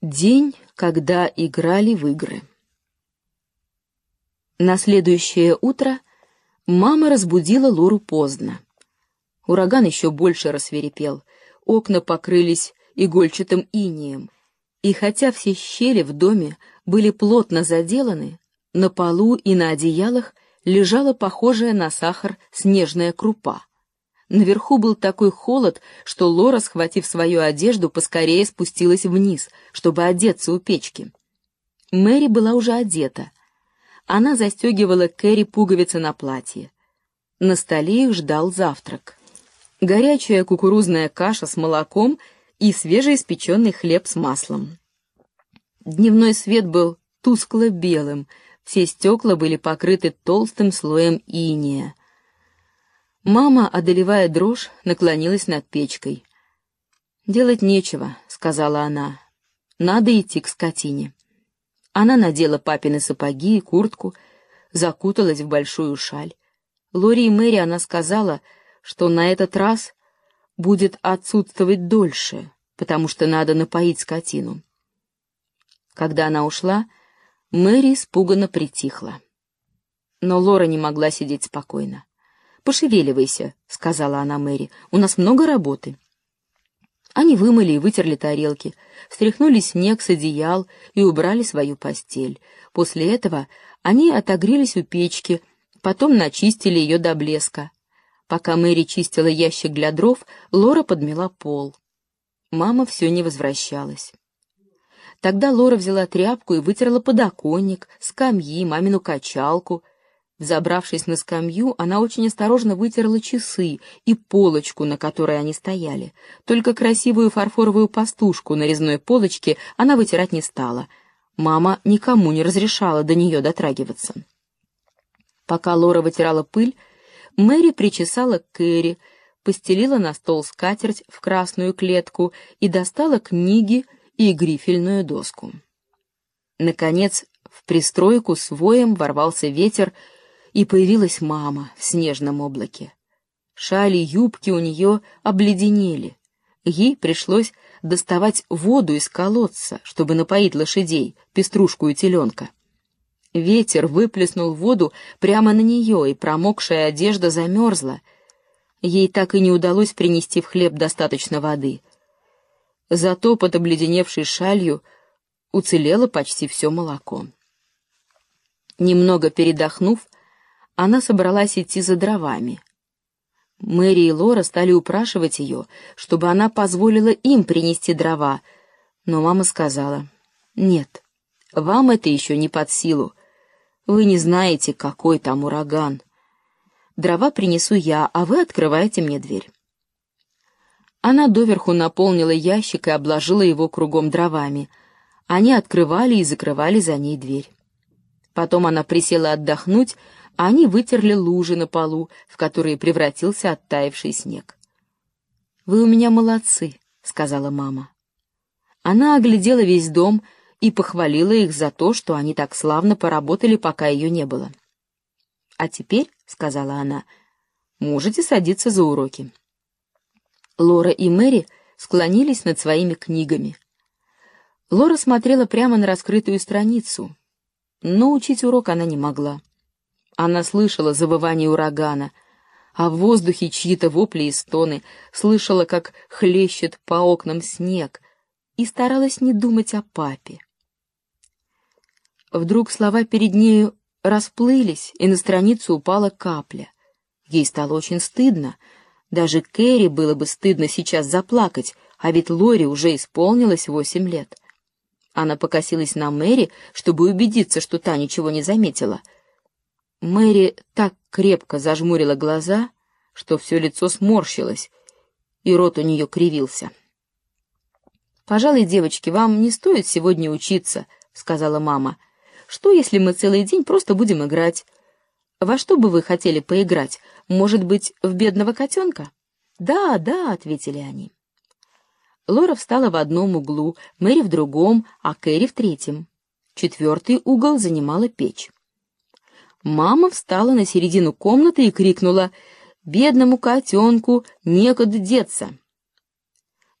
День, когда играли в игры. На следующее утро мама разбудила Лору поздно. Ураган еще больше рассверепел, окна покрылись игольчатым инеем, и хотя все щели в доме были плотно заделаны, на полу и на одеялах лежала похожая на сахар снежная крупа. Наверху был такой холод, что Лора, схватив свою одежду, поскорее спустилась вниз, чтобы одеться у печки. Мэри была уже одета. Она застегивала Кэрри пуговицы на платье. На столе их ждал завтрак. Горячая кукурузная каша с молоком и свежеиспеченный хлеб с маслом. Дневной свет был тускло-белым, все стекла были покрыты толстым слоем иния. Мама, одолевая дрожь, наклонилась над печкой. «Делать нечего», — сказала она. «Надо идти к скотине». Она надела папины сапоги и куртку, закуталась в большую шаль. Лори и Мэри она сказала, что на этот раз будет отсутствовать дольше, потому что надо напоить скотину. Когда она ушла, Мэри испуганно притихла. Но Лора не могла сидеть спокойно. «Пошевеливайся», — сказала она Мэри, — «у нас много работы». Они вымыли и вытерли тарелки, встряхнули снег с одеял и убрали свою постель. После этого они отогрелись у печки, потом начистили ее до блеска. Пока Мэри чистила ящик для дров, Лора подмела пол. Мама все не возвращалась. Тогда Лора взяла тряпку и вытерла подоконник, скамьи, мамину качалку — Взобравшись на скамью, она очень осторожно вытерла часы и полочку, на которой они стояли. Только красивую фарфоровую пастушку на резной полочке она вытирать не стала. Мама никому не разрешала до нее дотрагиваться. Пока Лора вытирала пыль, Мэри причесала Кэрри, постелила на стол скатерть в красную клетку и достала книги и грифельную доску. Наконец, в пристройку с воем ворвался ветер, и появилась мама в снежном облаке. Шали и юбки у нее обледенели. Ей пришлось доставать воду из колодца, чтобы напоить лошадей, пеструшку и теленка. Ветер выплеснул воду прямо на нее, и промокшая одежда замерзла. Ей так и не удалось принести в хлеб достаточно воды. Зато под обледеневшей шалью уцелело почти все молоко. Немного передохнув, она собралась идти за дровами. Мэри и Лора стали упрашивать ее, чтобы она позволила им принести дрова, но мама сказала, «Нет, вам это еще не под силу. Вы не знаете, какой там ураган. Дрова принесу я, а вы открываете мне дверь». Она доверху наполнила ящик и обложила его кругом дровами. Они открывали и закрывали за ней дверь. Потом она присела отдохнуть, они вытерли лужи на полу, в которые превратился оттаивший снег. «Вы у меня молодцы», — сказала мама. Она оглядела весь дом и похвалила их за то, что они так славно поработали, пока ее не было. «А теперь», — сказала она, — «можете садиться за уроки». Лора и Мэри склонились над своими книгами. Лора смотрела прямо на раскрытую страницу, но учить урок она не могла. Она слышала завывание урагана, а в воздухе чьи-то вопли и стоны, слышала, как хлещет по окнам снег, и старалась не думать о папе. Вдруг слова перед нею расплылись, и на страницу упала капля. Ей стало очень стыдно. Даже Кэрри было бы стыдно сейчас заплакать, а ведь Лори уже исполнилось восемь лет. Она покосилась на Мэри, чтобы убедиться, что та ничего не заметила — Мэри так крепко зажмурила глаза, что все лицо сморщилось, и рот у нее кривился. «Пожалуй, девочки, вам не стоит сегодня учиться», — сказала мама. «Что, если мы целый день просто будем играть? Во что бы вы хотели поиграть? Может быть, в бедного котенка?» «Да, да», — ответили они. Лора встала в одном углу, Мэри в другом, а Кэрри в третьем. Четвертый угол занимала печь. Мама встала на середину комнаты и крикнула «Бедному котенку некуда деться!».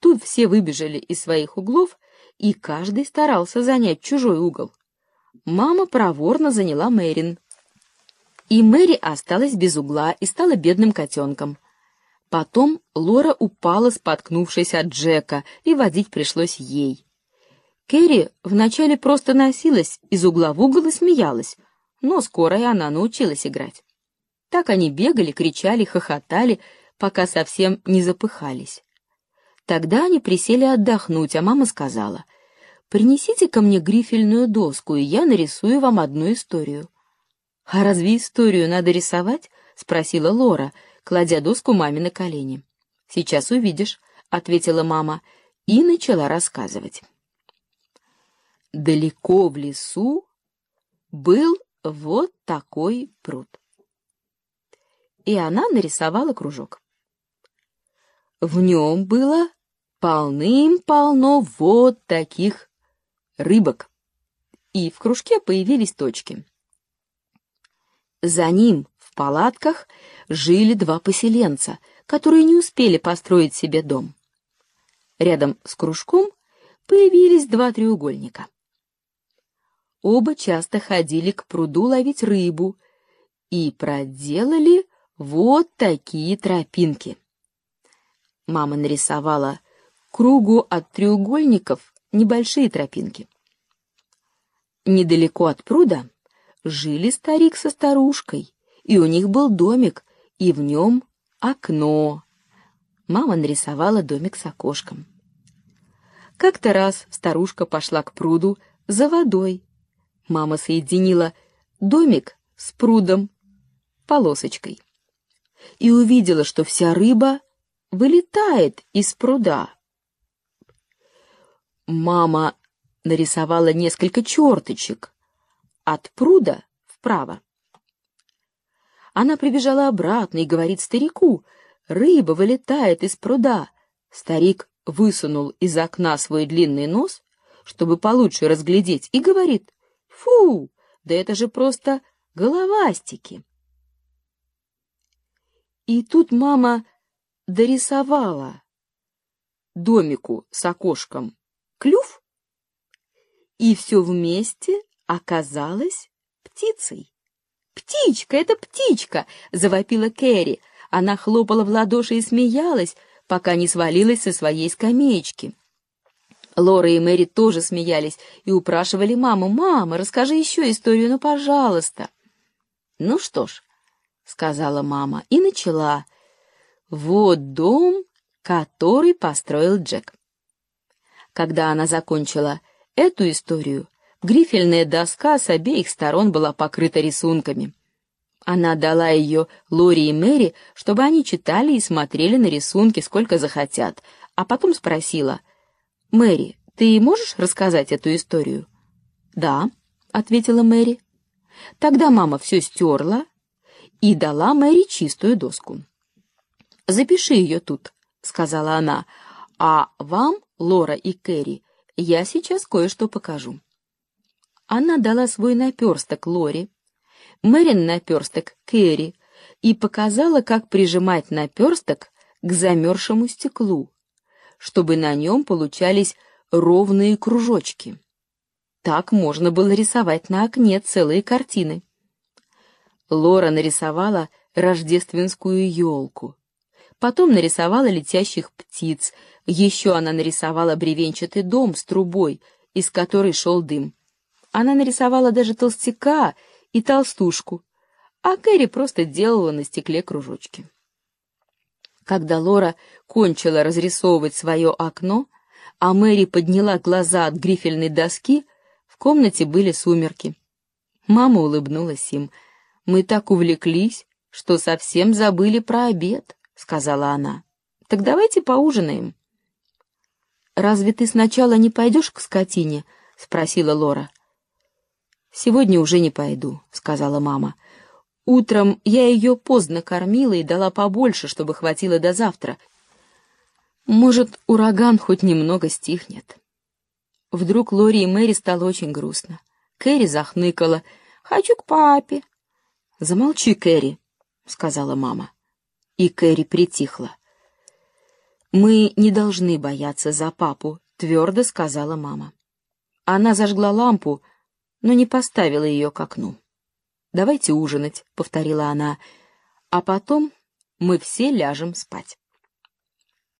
Тут все выбежали из своих углов, и каждый старался занять чужой угол. Мама проворно заняла Мэрин. И Мэри осталась без угла и стала бедным котенком. Потом Лора упала, споткнувшись от Джека, и водить пришлось ей. Кэрри вначале просто носилась из угла в угол и смеялась, но скоро и она научилась играть. Так они бегали, кричали, хохотали, пока совсем не запыхались. Тогда они присели отдохнуть, а мама сказала, «Принесите ко мне грифельную доску, и я нарисую вам одну историю». «А разве историю надо рисовать?» — спросила Лора, кладя доску маме на колени. «Сейчас увидишь», — ответила мама и начала рассказывать. Далеко в лесу был вот такой пруд. И она нарисовала кружок. В нем было полным-полно вот таких рыбок. И в кружке появились точки. За ним в палатках жили два поселенца, которые не успели построить себе дом. Рядом с кружком появились два треугольника. Оба часто ходили к пруду ловить рыбу и проделали вот такие тропинки. Мама нарисовала кругу от треугольников небольшие тропинки. Недалеко от пруда жили старик со старушкой, и у них был домик, и в нем окно. Мама нарисовала домик с окошком. Как-то раз старушка пошла к пруду за водой. Мама соединила домик с прудом полосочкой и увидела, что вся рыба вылетает из пруда. Мама нарисовала несколько черточек от пруда вправо. Она прибежала обратно и говорит старику, «Рыба вылетает из пруда». Старик высунул из окна свой длинный нос, чтобы получше разглядеть, и говорит, «Фу, да это же просто головастики». И тут мама дорисовала домику с окошком клюв, и все вместе оказалось птицей. «Птичка, это птичка!» — завопила Кэрри. Она хлопала в ладоши и смеялась, пока не свалилась со своей скамеечки. Лора и Мэри тоже смеялись и упрашивали маму, «Мама, расскажи еще историю, ну, пожалуйста». «Ну что ж», — сказала мама и начала. «Вот дом, который построил Джек». Когда она закончила эту историю, грифельная доска с обеих сторон была покрыта рисунками. Она дала ее Лори и Мэри, чтобы они читали и смотрели на рисунки сколько захотят, а потом спросила, «Мэри, ты можешь рассказать эту историю?» «Да», — ответила Мэри. Тогда мама все стерла и дала Мэри чистую доску. «Запиши ее тут», — сказала она, — «а вам Лора и Кэрри, я сейчас кое-что покажу. Она дала свой наперсток Лоре, Мэрин наперсток Кэрри и показала, как прижимать наперсток к замерзшему стеклу, чтобы на нем получались ровные кружочки. Так можно было рисовать на окне целые картины. Лора нарисовала рождественскую елку, потом нарисовала летящих птиц, еще она нарисовала бревенчатый дом с трубой, из которой шел дым. Она нарисовала даже толстяка и толстушку, а Кэрри просто делала на стекле кружочки. Когда Лора кончила разрисовывать свое окно, а Мэри подняла глаза от грифельной доски, в комнате были сумерки. Мама улыбнулась им. «Мы так увлеклись, что совсем забыли про обед», — сказала она. «Так давайте поужинаем». «Разве ты сначала не пойдешь к скотине?» — спросила Лора. «Сегодня уже не пойду», — сказала мама. «Утром я ее поздно кормила и дала побольше, чтобы хватило до завтра. Может, ураган хоть немного стихнет». Вдруг Лори и Мэри стало очень грустно. Кэрри захныкала. «Хочу к папе». «Замолчи, Кэрри», — сказала мама. И Кэрри притихла. Мы не должны бояться за папу, твердо сказала мама. Она зажгла лампу, но не поставила ее к окну. Давайте ужинать, повторила она, а потом мы все ляжем спать.